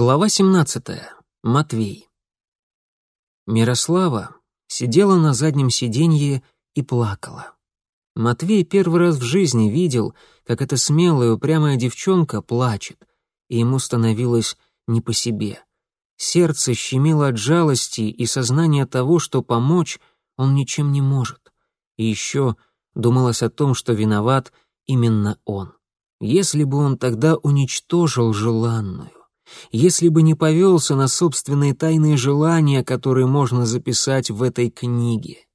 Глава 17. Матвей. Мирослава сидела на заднем сиденье и плакала. Матвей первый раз в жизни видел, как эта смелая, упрямая девчонка плачет, и ему становилось не по себе. Сердце щемило от жалости и сознания того, что помочь он ничем не может. И еще думалось о том, что виноват именно он. Если бы он тогда уничтожил желанную, если бы не повелся на собственные тайные желания, которые можно записать в этой книге.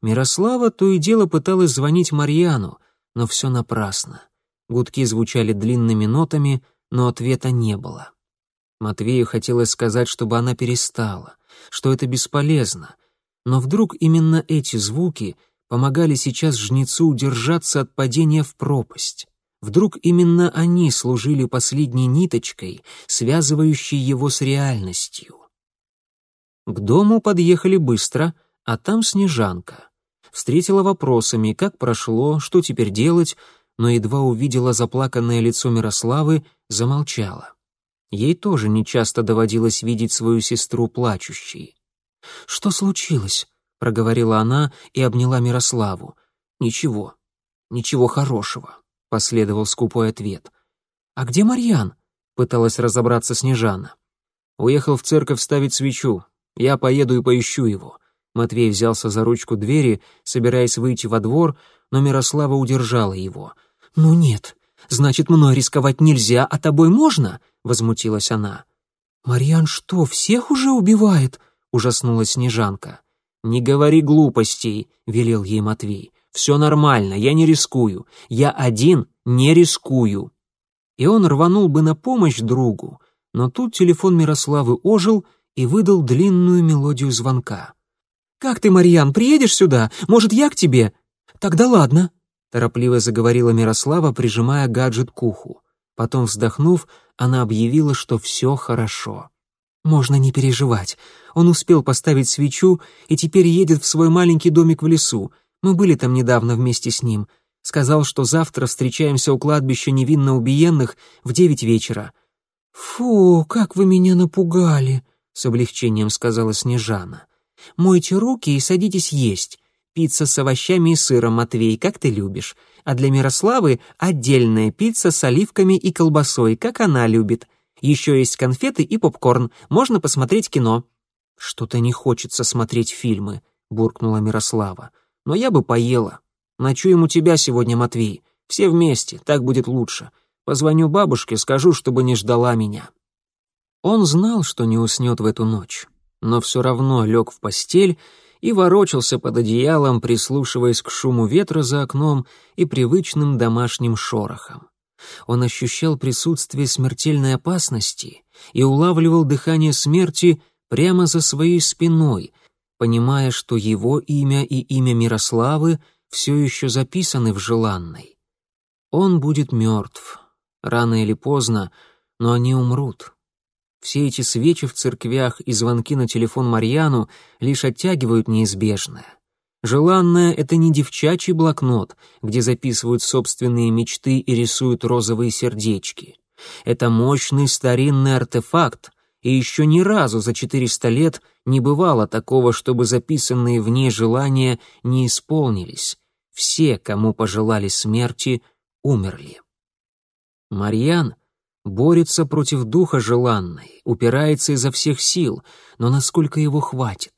Мирослава то и дело пыталась звонить Марьяну, но все напрасно. Гудки звучали длинными нотами, но ответа не было. Матвею хотелось сказать, чтобы она перестала, что это бесполезно, но вдруг именно эти звуки помогали сейчас жнецу удержаться от падения в пропасть. Вдруг именно они служили последней ниточкой, связывающей его с реальностью. К дому подъехали быстро, а там Снежанка. Встретила вопросами, как прошло, что теперь делать, но едва увидела заплаканное лицо Мирославы, замолчала. Ей тоже нечасто доводилось видеть свою сестру плачущей. «Что случилось?» — проговорила она и обняла Мирославу. «Ничего, ничего хорошего» последовал скупой ответ. «А где Марьян?» — пыталась разобраться Снежана. «Уехал в церковь ставить свечу. Я поеду и поищу его». Матвей взялся за ручку двери, собираясь выйти во двор, но Мирослава удержала его. «Ну нет, значит, мной рисковать нельзя, а тобой можно?» — возмутилась она. «Марьян что, всех уже убивает?» — ужаснулась Снежанка. «Не говори глупостей», — велел ей Матвей. Все нормально, я не рискую. Я один не рискую». И он рванул бы на помощь другу, но тут телефон Мирославы ожил и выдал длинную мелодию звонка. «Как ты, Марьян, приедешь сюда? Может, я к тебе?» «Тогда ладно», — торопливо заговорила Мирослава, прижимая гаджет к уху. Потом, вздохнув, она объявила, что все хорошо. «Можно не переживать. Он успел поставить свечу и теперь едет в свой маленький домик в лесу. Мы были там недавно вместе с ним. Сказал, что завтра встречаемся у кладбища невинно убиенных в девять вечера». «Фу, как вы меня напугали», — с облегчением сказала Снежана. «Мойте руки и садитесь есть. Пицца с овощами и сыром, Матвей, как ты любишь. А для Мирославы отдельная пицца с оливками и колбасой, как она любит. Еще есть конфеты и попкорн. Можно посмотреть кино». «Что-то не хочется смотреть фильмы», — буркнула Мирослава но я бы поела. Ночуем у тебя сегодня, Матвей. Все вместе, так будет лучше. Позвоню бабушке, скажу, чтобы не ждала меня». Он знал, что не уснет в эту ночь, но все равно лег в постель и ворочался под одеялом, прислушиваясь к шуму ветра за окном и привычным домашним шорохам. Он ощущал присутствие смертельной опасности и улавливал дыхание смерти прямо за своей спиной, понимая, что его имя и имя Мирославы все еще записаны в желанной. Он будет мертв, рано или поздно, но они умрут. Все эти свечи в церквях и звонки на телефон Марьяну лишь оттягивают неизбежное. Желанное — это не девчачий блокнот, где записывают собственные мечты и рисуют розовые сердечки. Это мощный старинный артефакт, и еще ни разу за 400 лет не бывало такого, чтобы записанные в ней желания не исполнились. Все, кому пожелали смерти, умерли. Марьян борется против духа желанной, упирается изо всех сил, но насколько его хватит?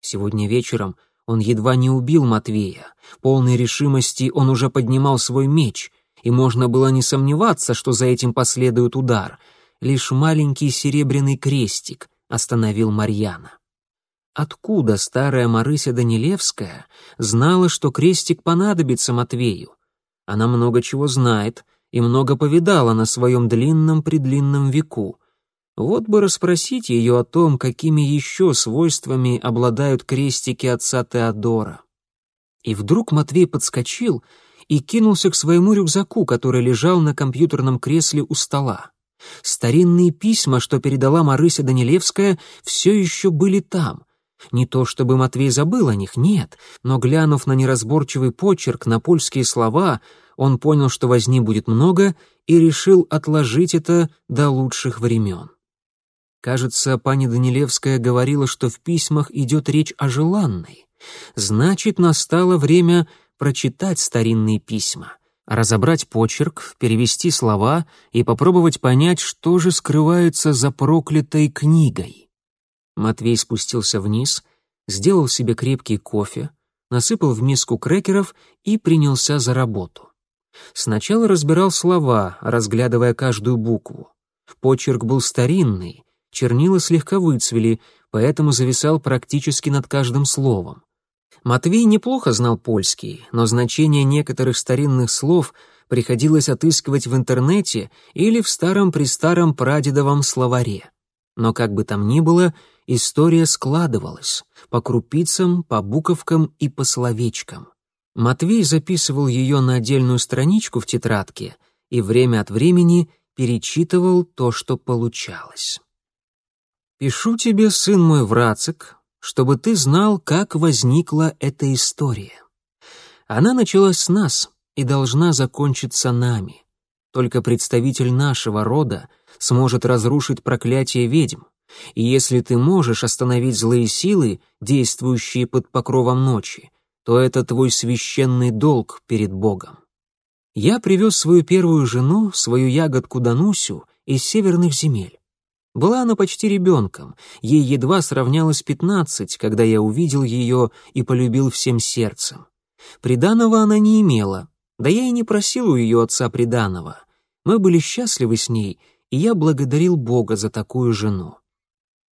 Сегодня вечером он едва не убил Матвея. Полной решимости он уже поднимал свой меч, и можно было не сомневаться, что за этим последует удар — лишь маленький серебряный крестик остановил Марьяна. Откуда старая Марыся Данилевская знала, что крестик понадобится Матвею? Она много чего знает и много повидала на своем длинном-предлинном веку. Вот бы расспросить ее о том, какими еще свойствами обладают крестики отца Теодора. И вдруг Матвей подскочил и кинулся к своему рюкзаку, который лежал на компьютерном кресле у стола. Старинные письма, что передала Марыся Данилевская, все еще были там. Не то чтобы Матвей забыл о них, нет, но, глянув на неразборчивый почерк, на польские слова, Он понял, что возни будет много, и решил отложить это до лучших времен. Кажется, пани Данилевская говорила, что в письмах идет речь о желанной. Значит, настало время прочитать старинные письма, разобрать почерк, перевести слова и попробовать понять, что же скрывается за проклятой книгой. Матвей спустился вниз, сделал себе крепкий кофе, насыпал в миску крекеров и принялся за работу. Сначала разбирал слова, разглядывая каждую букву. Почерк был старинный, чернила слегка выцвели, поэтому зависал практически над каждым словом. Матвей неплохо знал польский, но значение некоторых старинных слов приходилось отыскивать в интернете или в старом-престаром прадедовом словаре. Но как бы там ни было, история складывалась по крупицам, по буковкам и по словечкам. Матвей записывал ее на отдельную страничку в тетрадке и время от времени перечитывал то, что получалось. «Пишу тебе, сын мой Врацик, чтобы ты знал, как возникла эта история. Она началась с нас и должна закончиться нами. Только представитель нашего рода сможет разрушить проклятие ведьм. И если ты можешь остановить злые силы, действующие под покровом ночи, то это твой священный долг перед Богом. Я привез свою первую жену, свою ягодку Данусю, из северных земель. Была она почти ребенком, ей едва сравнялось пятнадцать, когда я увидел ее и полюбил всем сердцем. Приданого она не имела, да я и не просил у ее отца приданого. Мы были счастливы с ней, и я благодарил Бога за такую жену.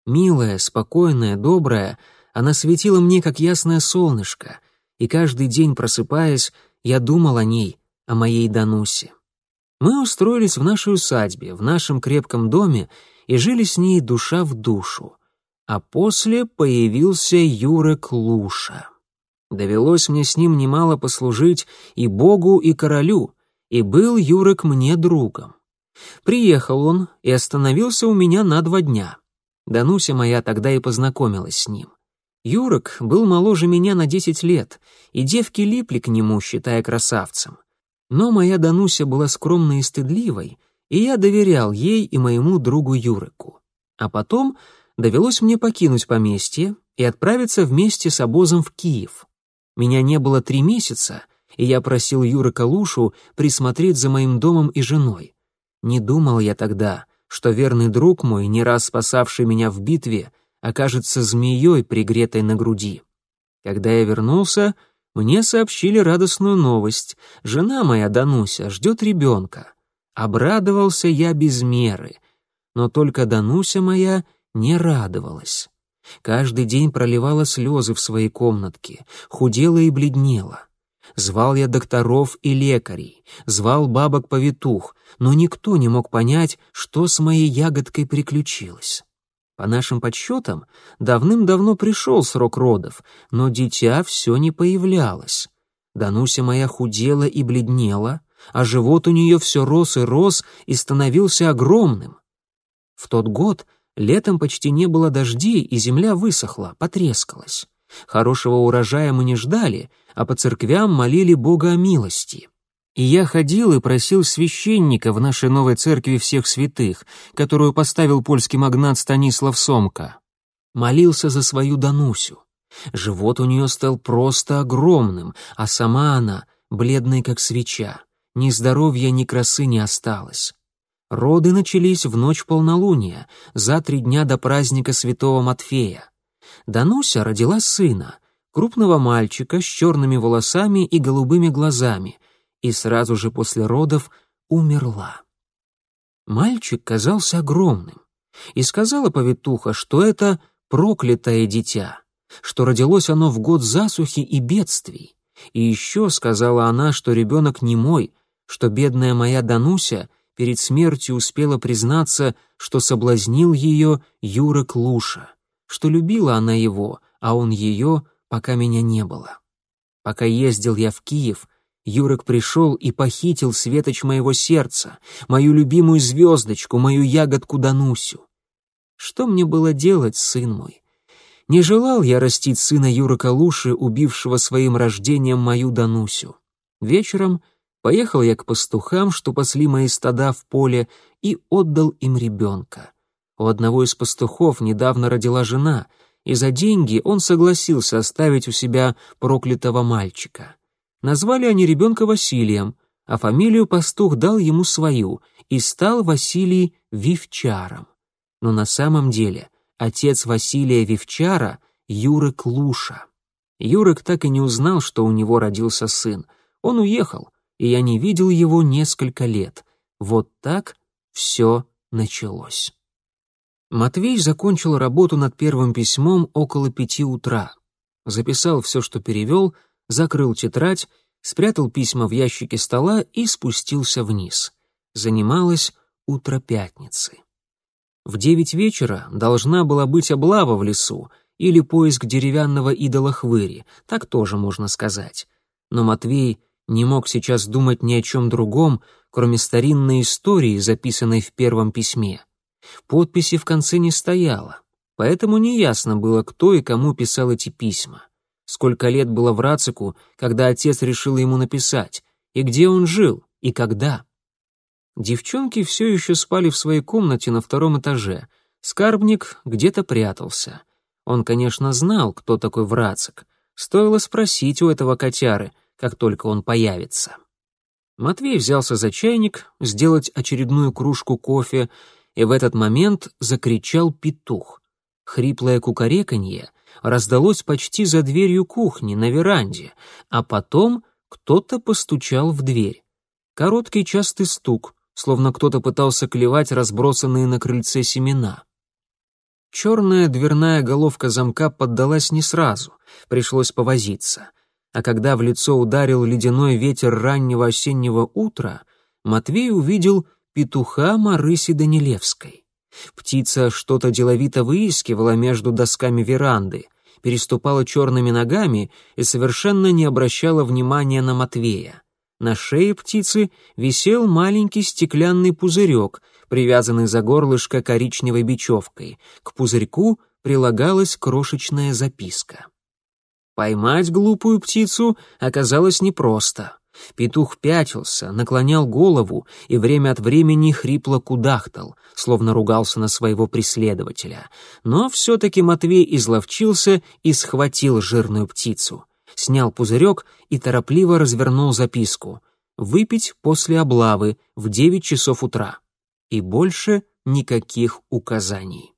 Милая, спокойная, добрая, она светила мне, как ясное солнышко, и каждый день, просыпаясь, я думал о ней, о моей Данусе. Мы устроились в нашей усадьбе, в нашем крепком доме, и жили с ней душа в душу. А после появился Юрек Луша. Довелось мне с ним немало послужить и Богу, и королю, и был Юрек мне другом. Приехал он и остановился у меня на два дня. Дануся моя тогда и познакомилась с ним. Юрок был моложе меня на десять лет, и девки липли к нему, считая красавцем. Но моя Дануся была скромной и стыдливой, и я доверял ей и моему другу Юрыку. А потом довелось мне покинуть поместье и отправиться вместе с обозом в Киев. Меня не было три месяца, и я просил Юрика Лушу присмотреть за моим домом и женой. Не думал я тогда, что верный друг мой, не раз спасавший меня в битве, окажется змеей, пригретой на груди. Когда я вернулся, мне сообщили радостную новость. Жена моя, Дануся, ждет ребенка. Обрадовался я без меры, но только Дануся моя не радовалась. Каждый день проливала слезы в своей комнатке, худела и бледнела. Звал я докторов и лекарей, звал бабок-повитух, но никто не мог понять, что с моей ягодкой приключилось. По нашим подсчетам, давным-давно пришел срок родов, но дитя все не появлялось. Дануся моя худела и бледнела, а живот у нее все рос и рос и становился огромным. В тот год летом почти не было дождей, и земля высохла, потрескалась. Хорошего урожая мы не ждали, а по церквям молили Бога о милости. И я ходил и просил священника в нашей новой церкви всех святых, которую поставил польский магнат Станислав Сомка. Молился за свою Данусю. Живот у нее стал просто огромным, а сама она бледной, как свеча. Ни здоровья, ни красы не осталось. Роды начались в ночь полнолуния, за три дня до праздника святого Матфея. Дануся родила сына, крупного мальчика с черными волосами и голубыми глазами, и сразу же после родов умерла. Мальчик казался огромным, и сказала повитуха, что это проклятое дитя, что родилось оно в год засухи и бедствий. И еще сказала она, что ребенок не мой, что бедная моя Дануся перед смертью успела признаться, что соблазнил ее Юра Клуша что любила она его, а он ее, пока меня не было. Пока ездил я в Киев, Юрок пришел и похитил светоч моего сердца, мою любимую звездочку, мою ягодку Данусю. Что мне было делать, сын мой? Не желал я растить сына Юрока Луши, убившего своим рождением мою Данусю. Вечером Поехал я к пастухам, что пасли мои стада в поле, и отдал им ребенка. У одного из пастухов недавно родила жена, и за деньги он согласился оставить у себя проклятого мальчика. Назвали они ребенка Василием, а фамилию пастух дал ему свою и стал Василий Вивчаром. Но на самом деле отец Василия Вивчара — Юрик Луша. Юрик так и не узнал, что у него родился сын. Он уехал, и я не видел его несколько лет. Вот так все началось. Матвей закончил работу над первым письмом около пяти утра. Записал все, что перевел, закрыл тетрадь, спрятал письма в ящике стола и спустился вниз. Занималось утро пятницы. В девять вечера должна была быть облава в лесу или поиск деревянного идола хвыри, так тоже можно сказать. Но Матвей не мог сейчас думать ни о чем другом, кроме старинной истории, записанной в первом письме. Подписи в конце не стояло, поэтому неясно было, кто и кому писал эти письма. Сколько лет было в Рацику, когда отец решил ему написать, и где он жил, и когда. Девчонки все еще спали в своей комнате на втором этаже. Скарбник где-то прятался. Он, конечно, знал, кто такой Врацик. Стоило спросить у этого котяры, как только он появится. Матвей взялся за чайник, сделать очередную кружку кофе, и в этот момент закричал петух. Хриплое кукареканье раздалось почти за дверью кухни на веранде, а потом кто-то постучал в дверь. Короткий частый стук, словно кто-то пытался клевать разбросанные на крыльце семена. Черная дверная головка замка поддалась не сразу, пришлось повозиться. А когда в лицо ударил ледяной ветер раннего осеннего утра, Матвей увидел петуха Марыси Данилевской. Птица что-то деловито выискивала между досками веранды, переступала черными ногами и совершенно не обращала внимания на Матвея. На шее птицы висел маленький стеклянный пузырек, привязанный за горлышко коричневой бечевкой. К пузырьку прилагалась крошечная записка. Поймать глупую птицу оказалось непросто. Петух пятился, наклонял голову и время от времени хрипло кудахтал, словно ругался на своего преследователя. Но все-таки Матвей изловчился и схватил жирную птицу. Снял пузырек и торопливо развернул записку. «Выпить после облавы в девять часов утра». И больше никаких указаний.